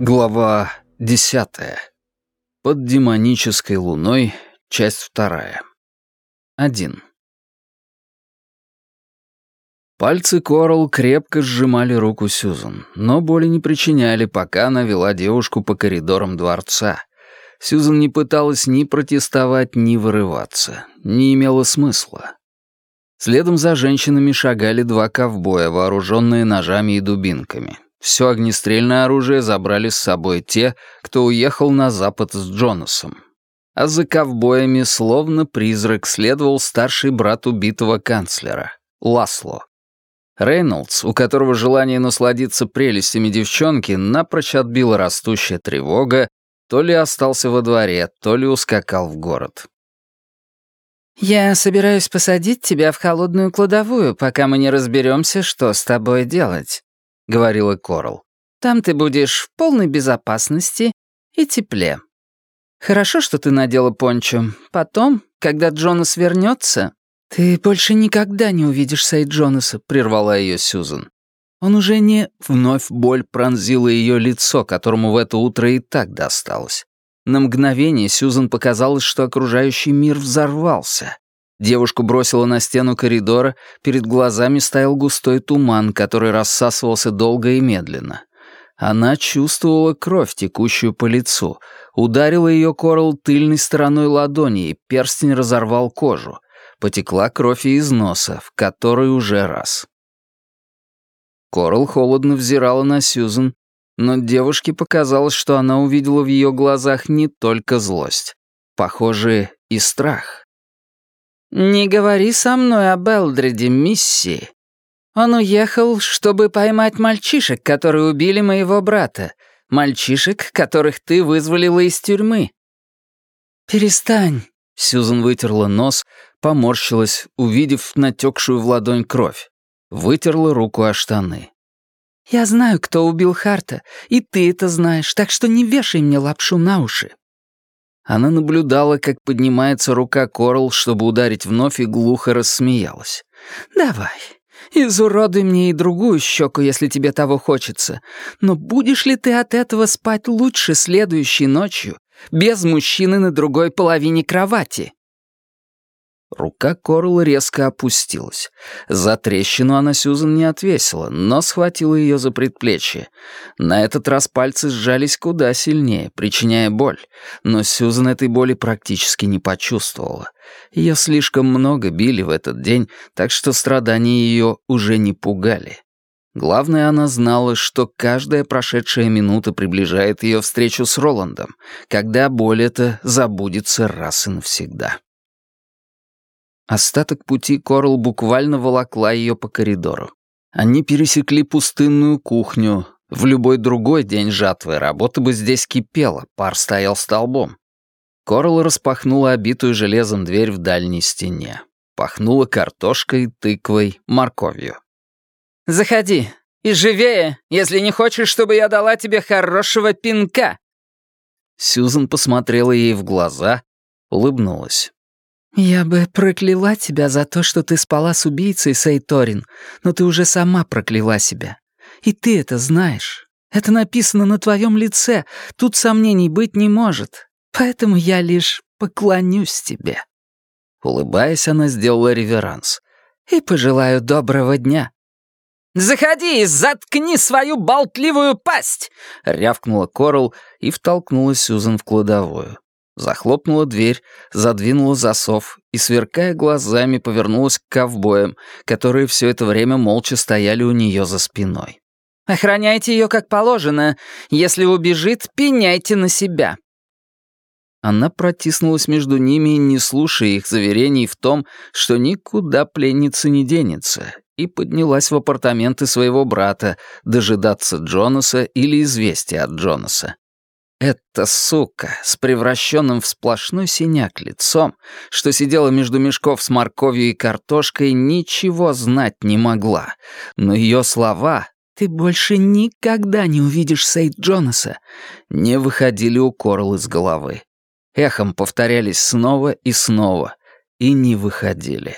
Глава десятая. Под демонической луной. Часть вторая. Один. Пальцы Корал крепко сжимали руку Сьюзан, но боли не причиняли, пока она вела девушку по коридорам дворца. Сьюзан не пыталась ни протестовать, ни вырываться. Не имело смысла. Следом за женщинами шагали два ковбоя, вооруженные ножами и дубинками. Все огнестрельное оружие забрали с собой те, кто уехал на запад с Джонасом. А за ковбоями, словно призрак, следовал старший брат убитого канцлера, Ласло. Рейнольдс, у которого желание насладиться прелестями девчонки, напрочь отбила растущая тревога, то ли остался во дворе, то ли ускакал в город. «Я собираюсь посадить тебя в холодную кладовую, пока мы не разберемся, что с тобой делать», — говорила Корл. «Там ты будешь в полной безопасности и тепле. Хорошо, что ты надела пончо. Потом, когда Джонас вернется, ты больше никогда не увидишь Сей Джонаса», — прервала ее Сьюзан. Он уже не... Вновь боль пронзила ее лицо, которому в это утро и так досталось. На мгновение Сьюзан показалось, что окружающий мир взорвался. Девушку бросило на стену коридора, перед глазами стоял густой туман, который рассасывался долго и медленно. Она чувствовала кровь, текущую по лицу. Ударила ее Корал тыльной стороной ладони, и перстень разорвал кожу. Потекла кровь и из носа, в который уже раз. Корал холодно взирала на Сьюзан, но девушке показалось, что она увидела в ее глазах не только злость. Похоже, и страх. «Не говори со мной об Элдреде, Мисси. Он уехал, чтобы поймать мальчишек, которые убили моего брата. Мальчишек, которых ты вызволила из тюрьмы». «Перестань», — Сьюзан вытерла нос, поморщилась, увидев натекшую в ладонь кровь. Вытерла руку о штаны. «Я знаю, кто убил Харта, и ты это знаешь, так что не вешай мне лапшу на уши». Она наблюдала, как поднимается рука Корл, чтобы ударить вновь, и глухо рассмеялась. «Давай, изуродуй мне и другую щеку, если тебе того хочется. Но будешь ли ты от этого спать лучше следующей ночью, без мужчины на другой половине кровати?» Рука Корл резко опустилась. За трещину она Сьюзан не отвесила, но схватила ее за предплечье. На этот раз пальцы сжались куда сильнее, причиняя боль, но Сьюзан этой боли практически не почувствовала. Ее слишком много били в этот день, так что страдания ее уже не пугали. Главное, она знала, что каждая прошедшая минута приближает ее встречу с Роландом, когда боль эта забудется раз и навсегда. Остаток пути Корл буквально волокла ее по коридору. Они пересекли пустынную кухню. В любой другой день жатвы работа бы здесь кипела, пар стоял столбом. Корл распахнула обитую железом дверь в дальней стене. Пахнула картошкой, тыквой, морковью. «Заходи. И живее, если не хочешь, чтобы я дала тебе хорошего пинка!» Сьюзан посмотрела ей в глаза, улыбнулась. «Я бы прокляла тебя за то, что ты спала с убийцей, Сейторин, но ты уже сама прокляла себя. И ты это знаешь. Это написано на твоем лице, тут сомнений быть не может. Поэтому я лишь поклонюсь тебе». Улыбаясь, она сделала реверанс. «И пожелаю доброго дня». «Заходи и заткни свою болтливую пасть!» — рявкнула Корл и втолкнула Сюзан в кладовую захлопнула дверь, задвинула засов и, сверкая глазами, повернулась к ковбоям, которые все это время молча стояли у нее за спиной. «Охраняйте ее как положено. Если убежит, пеняйте на себя». Она протиснулась между ними, не слушая их заверений в том, что никуда пленница не денется, и поднялась в апартаменты своего брата дожидаться Джонаса или известия от Джонаса. Эта сука с превращенным в сплошной синяк лицом, что сидела между мешков с морковью и картошкой, ничего знать не могла. Но ее слова «Ты больше никогда не увидишь Сейд Джонаса» не выходили у Корл из головы. Эхом повторялись снова и снова и не выходили.